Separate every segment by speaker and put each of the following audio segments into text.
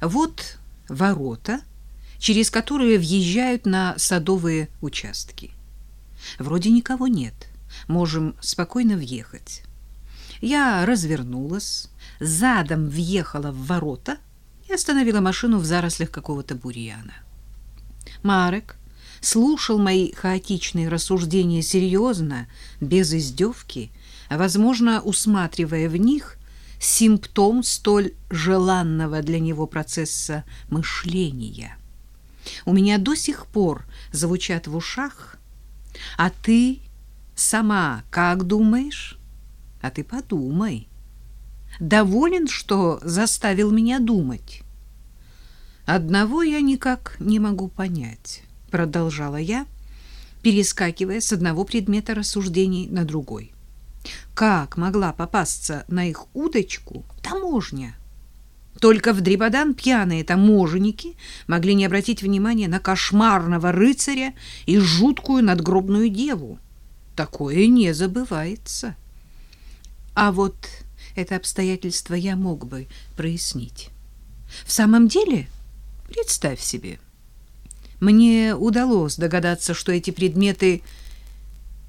Speaker 1: Вот ворота, через которые въезжают на садовые участки. Вроде никого нет. Можем спокойно въехать. Я развернулась, задом въехала в ворота и остановила машину в зарослях какого-то бурьяна. Марек слушал мои хаотичные рассуждения серьезно, без издевки, возможно, усматривая в них симптом столь желанного для него процесса мышления. У меня до сих пор звучат в ушах «А ты сама как думаешь?» «А ты подумай. Доволен, что заставил меня думать?» «Одного я никак не могу понять», — продолжала я, перескакивая с одного предмета рассуждений на другой. Как могла попасться на их удочку таможня? Только в Дрибадан пьяные таможенники могли не обратить внимания на кошмарного рыцаря и жуткую надгробную деву. Такое не забывается. А вот это обстоятельство я мог бы прояснить. В самом деле, представь себе, мне удалось догадаться, что эти предметы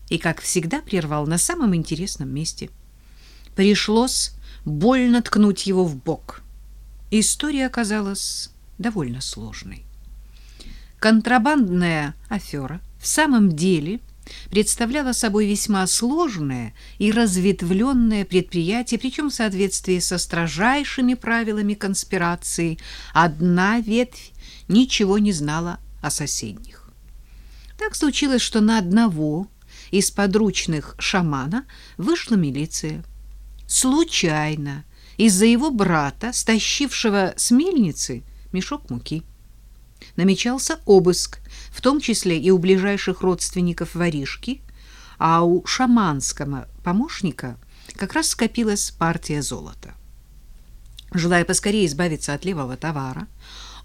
Speaker 1: и, как всегда, прервал на самом интересном месте. Пришлось больно ткнуть его в бок. История оказалась довольно сложной. Контрабандная афера в самом деле представляла собой весьма сложное и разветвленное предприятие, причем в соответствии со строжайшими правилами конспирации одна ветвь ничего не знала о соседних. Так случилось, что на одного из подручных шамана вышла милиция. Случайно, из-за его брата, стащившего с мельницы мешок муки. Намечался обыск, в том числе и у ближайших родственников воришки, а у шаманского помощника как раз скопилась партия золота. Желая поскорее избавиться от левого товара,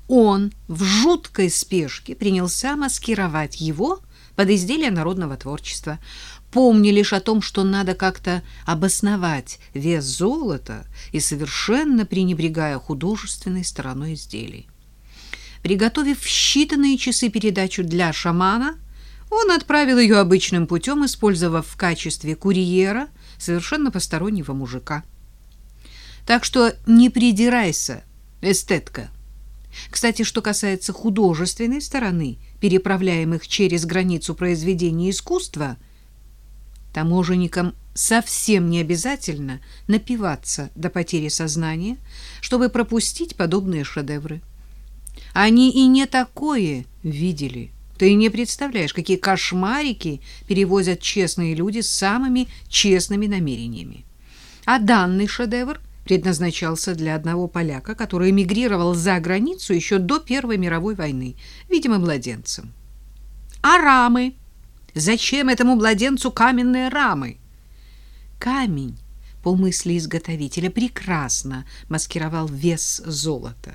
Speaker 1: он в жуткой спешке принялся маскировать его под изделия народного творчества. Помни лишь о том, что надо как-то обосновать вес золота и совершенно пренебрегая художественной стороной изделий. Приготовив считанные часы передачу для шамана, он отправил ее обычным путем, использовав в качестве курьера совершенно постороннего мужика. Так что не придирайся, эстетка. Кстати, что касается художественной стороны переправляемых через границу произведений искусства, таможенникам совсем не обязательно напиваться до потери сознания, чтобы пропустить подобные шедевры. Они и не такое видели. Ты не представляешь, какие кошмарики перевозят честные люди с самыми честными намерениями. А данный шедевр – предназначался для одного поляка, который эмигрировал за границу еще до Первой мировой войны, видимо, младенцем. А рамы? Зачем этому младенцу каменные рамы? Камень, по мысли изготовителя, прекрасно маскировал вес золота.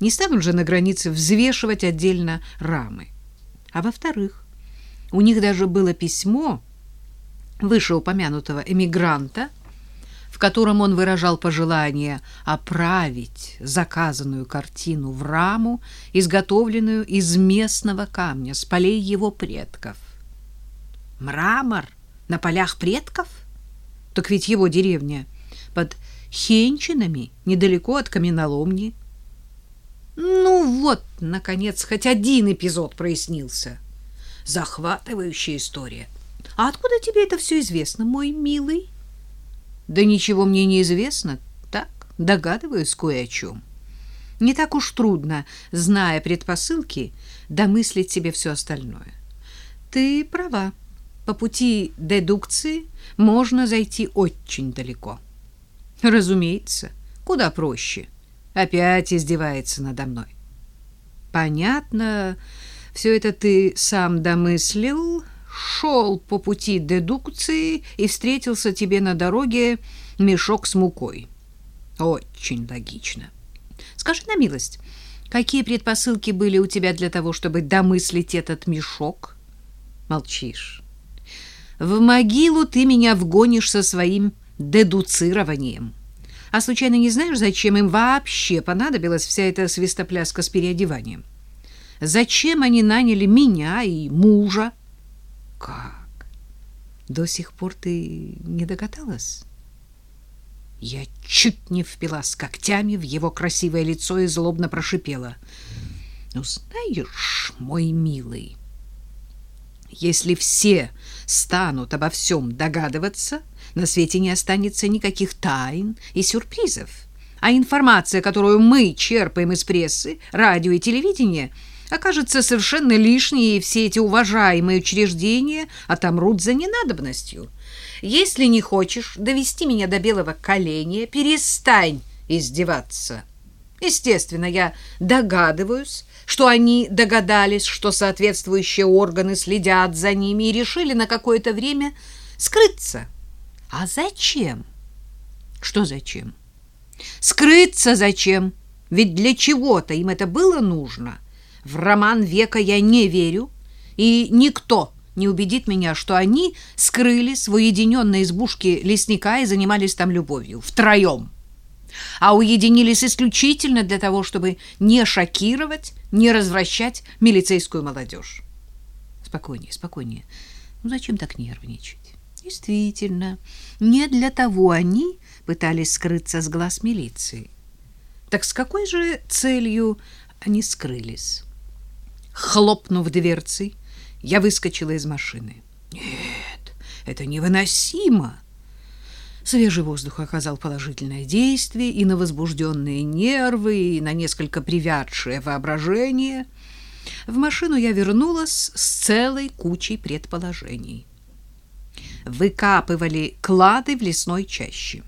Speaker 1: Не станут же на границе взвешивать отдельно рамы. А во-вторых, у них даже было письмо вышеупомянутого эмигранта, в котором он выражал пожелание оправить заказанную картину в раму, изготовленную из местного камня с полей его предков. Мрамор на полях предков? Так ведь его деревня под Хенчинами, недалеко от каменоломни. Ну вот, наконец, хоть один эпизод прояснился. Захватывающая история. А откуда тебе это все известно, мой милый? Да ничего мне не известно, так, догадываюсь кое о чем. Не так уж трудно, зная предпосылки, домыслить себе все остальное. Ты права. По пути дедукции можно зайти очень далеко. Разумеется, куда проще. Опять издевается надо мной. Понятно, все это ты сам домыслил, шел по пути дедукции и встретился тебе на дороге мешок с мукой. Очень логично. Скажи на милость, какие предпосылки были у тебя для того, чтобы домыслить этот мешок? Молчишь. В могилу ты меня вгонишь со своим дедуцированием. А случайно не знаешь, зачем им вообще понадобилась вся эта свистопляска с переодеванием? Зачем они наняли меня и мужа? Как? До сих пор ты не догадалась? Я чуть не впилась когтями в его красивое лицо и злобно прошипела. Ну, знаешь, мой милый, если все станут обо всем догадываться, на свете не останется никаких тайн и сюрпризов. А информация, которую мы черпаем из прессы, радио и телевидения, окажется совершенно лишней, и все эти уважаемые учреждения отомрут за ненадобностью. Если не хочешь довести меня до белого коленя, перестань издеваться. Естественно, я догадываюсь, что они догадались, что соответствующие органы следят за ними и решили на какое-то время скрыться. А зачем? Что зачем? Скрыться зачем? Ведь для чего-то им это было нужно. В роман века я не верю, и никто не убедит меня, что они скрылись в уединенной избушке лесника и занимались там любовью. Втроем. А уединились исключительно для того, чтобы не шокировать, не развращать милицейскую молодежь. Спокойнее, спокойнее. Ну зачем так нервничать? Действительно, не для того они пытались скрыться с глаз милиции. Так с какой же целью они скрылись? Хлопнув дверцей, я выскочила из машины. Нет, это невыносимо. Свежий воздух оказал положительное действие и на возбужденные нервы, и на несколько привядшее воображение. В машину я вернулась с целой кучей предположений. Выкапывали клады в лесной чаще.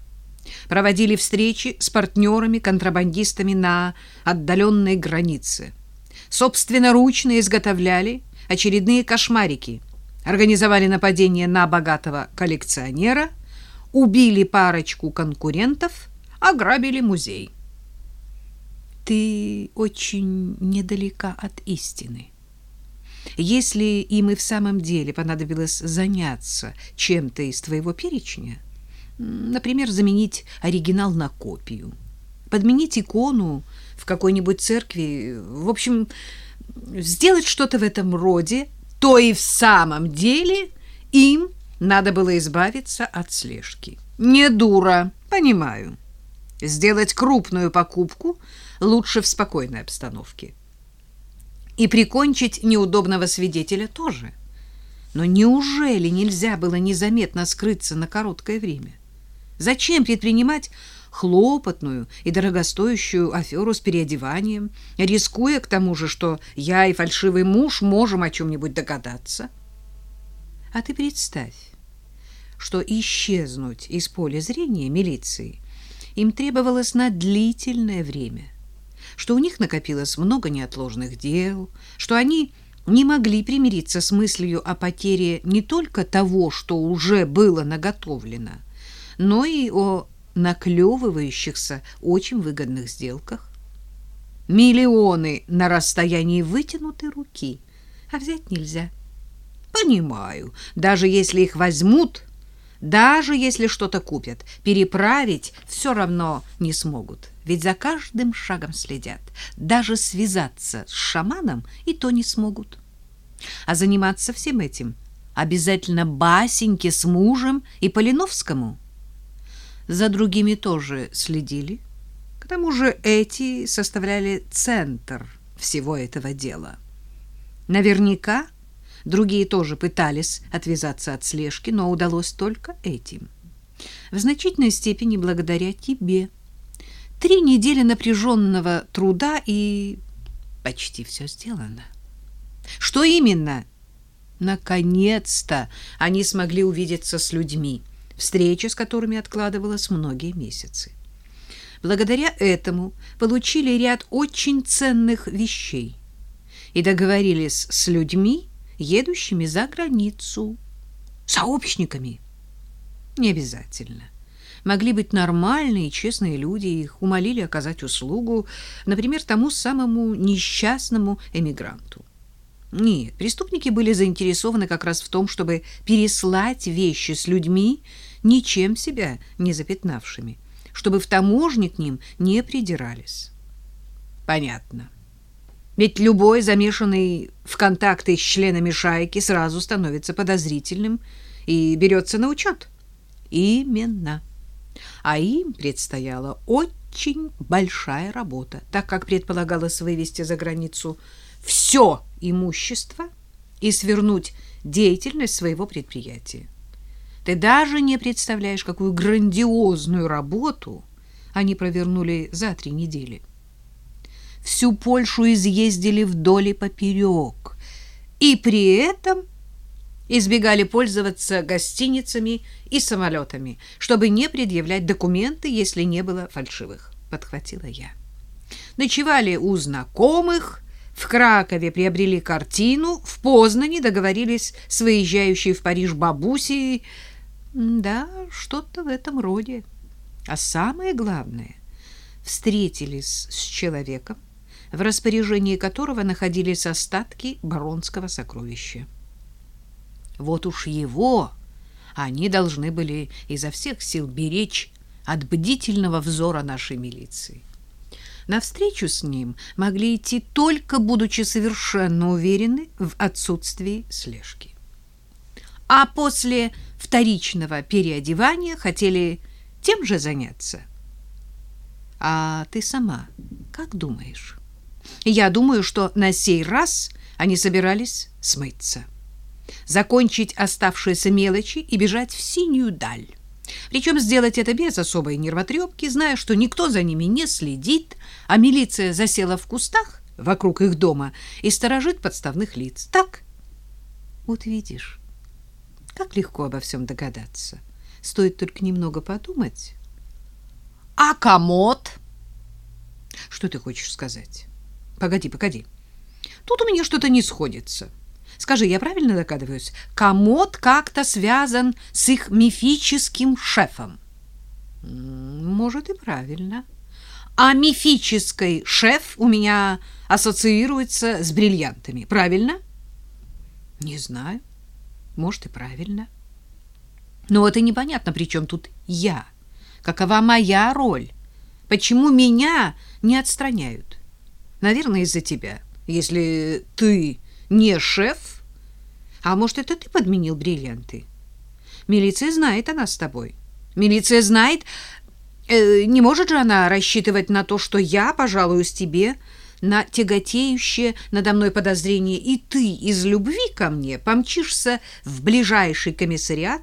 Speaker 1: Проводили встречи с партнерами-контрабандистами на отдаленной границе. Собственноручно изготовляли очередные кошмарики. Организовали нападение на богатого коллекционера – убили парочку конкурентов, ограбили музей. Ты очень недалека от истины. Если им и в самом деле понадобилось заняться чем-то из твоего перечня, например, заменить оригинал на копию, подменить икону в какой-нибудь церкви, в общем, сделать что-то в этом роде, то и в самом деле им надо было избавиться от слежки. Не дура, понимаю. Сделать крупную покупку лучше в спокойной обстановке. И прикончить неудобного свидетеля тоже. Но неужели нельзя было незаметно скрыться на короткое время? Зачем предпринимать хлопотную и дорогостоящую аферу с переодеванием, рискуя к тому же, что я и фальшивый муж можем о чем-нибудь догадаться? А ты представь, что исчезнуть из поля зрения милиции им требовалось на длительное время, что у них накопилось много неотложных дел, что они не могли примириться с мыслью о потере не только того, что уже было наготовлено, но и о наклевывающихся очень выгодных сделках. Миллионы на расстоянии вытянутой руки, а взять нельзя. Понимаю, даже если их возьмут, даже если что-то купят, переправить все равно не смогут, ведь за каждым шагом следят. Даже связаться с шаманом и то не смогут. А заниматься всем этим обязательно Басеньке с мужем и Полиновскому. За другими тоже следили. К тому же эти составляли центр всего этого дела. Наверняка Другие тоже пытались отвязаться от слежки, но удалось только этим. В значительной степени благодаря тебе. Три недели напряженного труда и почти все сделано. Что именно? Наконец-то они смогли увидеться с людьми, встреча с которыми откладывалась многие месяцы. Благодаря этому получили ряд очень ценных вещей и договорились с людьми, едущими за границу. Сообщниками? Не обязательно. Могли быть нормальные и честные люди, их умолили оказать услугу, например, тому самому несчастному эмигранту. Нет, преступники были заинтересованы как раз в том, чтобы переслать вещи с людьми, ничем себя не запятнавшими, чтобы в таможне к ним не придирались. Понятно. Ведь любой замешанный в контакты с членами шайки сразу становится подозрительным и берется на учет. Именно. А им предстояла очень большая работа, так как предполагалось вывести за границу все имущество и свернуть деятельность своего предприятия. Ты даже не представляешь, какую грандиозную работу они провернули за три недели. Всю Польшу изъездили вдоль и поперек, и при этом избегали пользоваться гостиницами и самолетами, чтобы не предъявлять документы, если не было фальшивых, подхватила я. Ночевали у знакомых, в Кракове приобрели картину, в Познане договорились с выезжающей в Париж бабусей. Да, что-то в этом роде. А самое главное, встретились с человеком, в распоряжении которого находились остатки баронского сокровища. Вот уж его они должны были изо всех сил беречь от бдительного взора нашей милиции. На встречу с ним могли идти только будучи совершенно уверены в отсутствии слежки. А после вторичного переодевания хотели тем же заняться. А ты сама как думаешь? Я думаю, что на сей раз они собирались смыться, закончить оставшиеся мелочи и бежать в синюю даль. Причем сделать это без особой нервотрепки, зная, что никто за ними не следит, а милиция засела в кустах вокруг их дома и сторожит подставных лиц. Так? Вот видишь, как легко обо всем догадаться. Стоит только немного подумать. А комод? Что ты хочешь сказать? Погоди, погоди. Тут у меня что-то не сходится. Скажи, я правильно догадываюсь? Комод как-то связан с их мифическим шефом. Может и правильно. А мифический шеф у меня ассоциируется с бриллиантами. Правильно? Не знаю. Может и правильно. Но вот и непонятно, при чем тут я. Какова моя роль? Почему меня не отстраняют? Наверное, из-за тебя. Если ты не шеф, а может, это ты подменил бриллианты? Милиция знает о нас с тобой. Милиция знает... Э, не может же она рассчитывать на то, что я пожалуюсь тебе на тяготеющее надо мной подозрение, и ты из любви ко мне помчишься в ближайший комиссариат,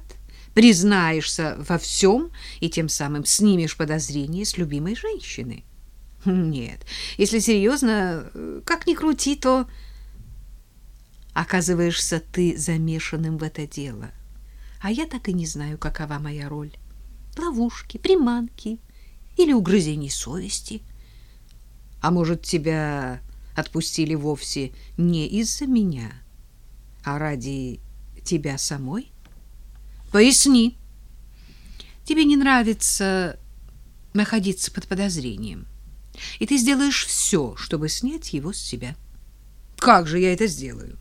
Speaker 1: признаешься во всем и тем самым снимешь подозрение с любимой женщины. Нет, если серьезно, как ни крути, то оказываешься ты замешанным в это дело. А я так и не знаю, какова моя роль. Ловушки, приманки или угрызений совести. А может, тебя отпустили вовсе не из-за меня, а ради тебя самой? Поясни. Тебе не нравится находиться под подозрением и ты сделаешь все, чтобы снять его с себя. Как же я это сделаю?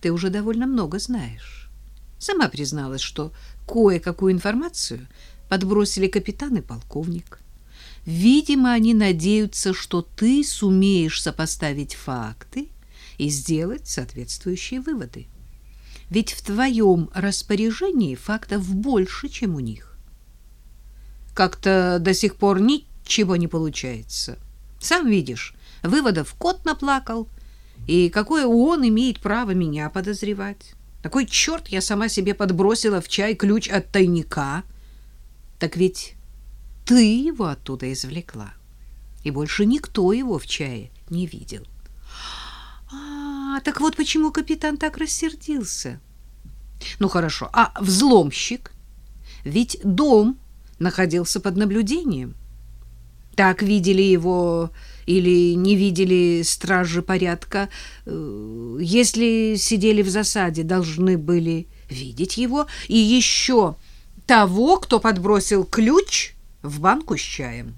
Speaker 1: Ты уже довольно много знаешь. Сама призналась, что кое-какую информацию подбросили капитан и полковник. Видимо, они надеются, что ты сумеешь сопоставить факты и сделать соответствующие выводы. Ведь в твоем распоряжении фактов больше, чем у них. Как-то до сих пор ничего чего не получается. Сам видишь, выводов кот наплакал, и какое он имеет право меня подозревать? Такой черт я сама себе подбросила в чай ключ от тайника. Так ведь ты его оттуда извлекла, и больше никто его в чае не видел. А, так вот почему капитан так рассердился. Ну хорошо, а взломщик? Ведь дом находился под наблюдением. Так видели его или не видели стражи порядка. Э, если сидели в засаде, должны были видеть его. И еще того, кто подбросил ключ в банку с чаем.